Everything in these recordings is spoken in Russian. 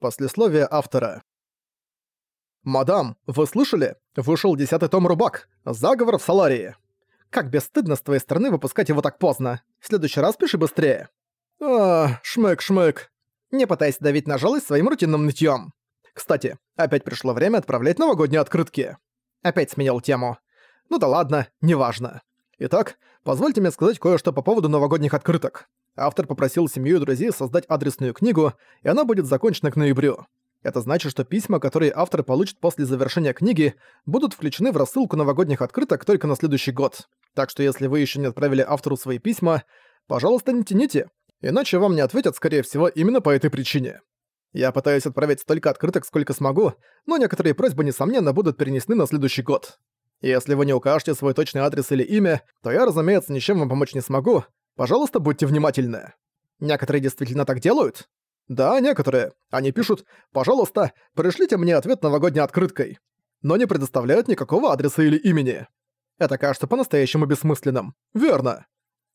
Послесловие автора. «Мадам, вы слышали? Вышел десятый том Рубак. Заговор в Саларии. Как бесстыдно с твоей стороны выпускать его так поздно. В следующий раз пиши быстрее». «А, шмык-шмык. Не пытайся давить на жалость своим рутинным нытьём. Кстати, опять пришло время отправлять новогодние открытки. Опять сменил тему. Ну да ладно, неважно. Итак, позвольте мне сказать кое-что по поводу новогодних открыток. Автор попросил семью и друзей создать адресную книгу, и она будет закончена к ноябрю. Это значит, что письма, которые автор получит после завершения книги, будут включены в рассылку новогодних открыток только на следующий год. Так что если вы еще не отправили автору свои письма, пожалуйста, не тяните, иначе вам не ответят, скорее всего, именно по этой причине. Я пытаюсь отправить столько открыток, сколько смогу, но некоторые просьбы, несомненно, будут перенесены на следующий год. Если вы не укажете свой точный адрес или имя, то я, разумеется, ничем вам помочь не смогу, Пожалуйста, будьте внимательны. Некоторые действительно так делают? Да, некоторые. Они пишут «Пожалуйста, пришлите мне ответ новогодней открыткой», но не предоставляют никакого адреса или имени. Это кажется по-настоящему бессмысленным. Верно.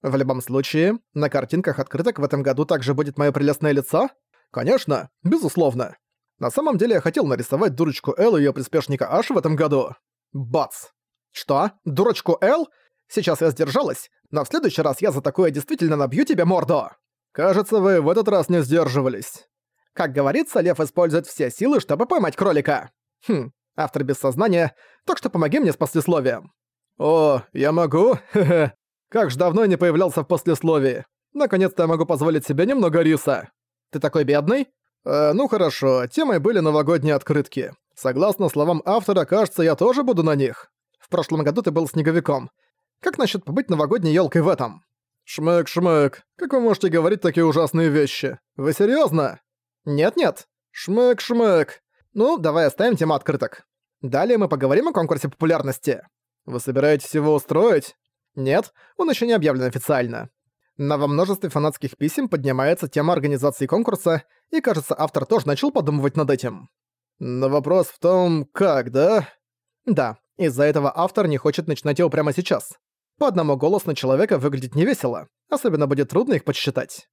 В любом случае, на картинках открыток в этом году также будет моё прелестное лицо? Конечно, безусловно. На самом деле я хотел нарисовать дурочку Эл и её приспешника Аш в этом году. Бац. Что? Дурочку Эл? Сейчас я сдержалась, но в следующий раз я за такое действительно набью тебе морду. Кажется, вы в этот раз не сдерживались. Как говорится, лев использует все силы, чтобы поймать кролика. Хм, автор без сознания, так что помоги мне с послесловием. О, я могу? Как ж давно не появлялся в послесловии. Наконец-то я могу позволить себе немного риса. Ты такой бедный? Э, ну хорошо, темой были новогодние открытки. Согласно словам автора, кажется, я тоже буду на них. В прошлом году ты был снеговиком. Как насчет побыть новогодней елкой в этом? Шмык-шмык, как вы можете говорить такие ужасные вещи? Вы серьезно? Нет-нет. Шмык-шмык. Ну, давай оставим тему открыток. Далее мы поговорим о конкурсе популярности. Вы собираетесь его устроить? Нет, он еще не объявлен официально. Но во множестве фанатских писем поднимается тема организации конкурса, и, кажется, автор тоже начал подумывать над этим. Но вопрос в том, как, да? Да, из-за этого автор не хочет начинать его прямо сейчас. По одному голосу на человека выглядит невесело, особенно будет трудно их подсчитать.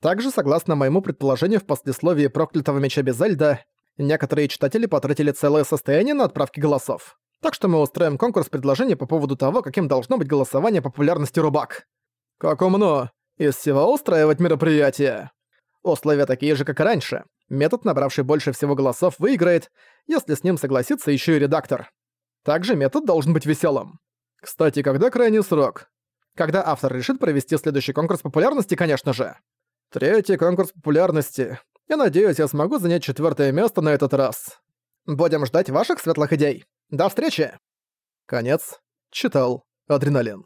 Также, согласно моему предположению в послесловии проклятого меча Безальда, некоторые читатели потратили целое состояние на отправки голосов. Так что мы устроим конкурс предложений по поводу того, каким должно быть голосование популярности рубак. Как умно! Из всего устраивать мероприятие. Условия такие же, как и раньше. Метод, набравший больше всего голосов, выиграет, если с ним согласится еще и редактор. Также метод должен быть веселым. Кстати, когда крайний срок? Когда автор решит провести следующий конкурс популярности, конечно же. Третий конкурс популярности. Я надеюсь, я смогу занять четвертое место на этот раз. Будем ждать ваших светлых идей. До встречи! Конец. Читал. Адреналин.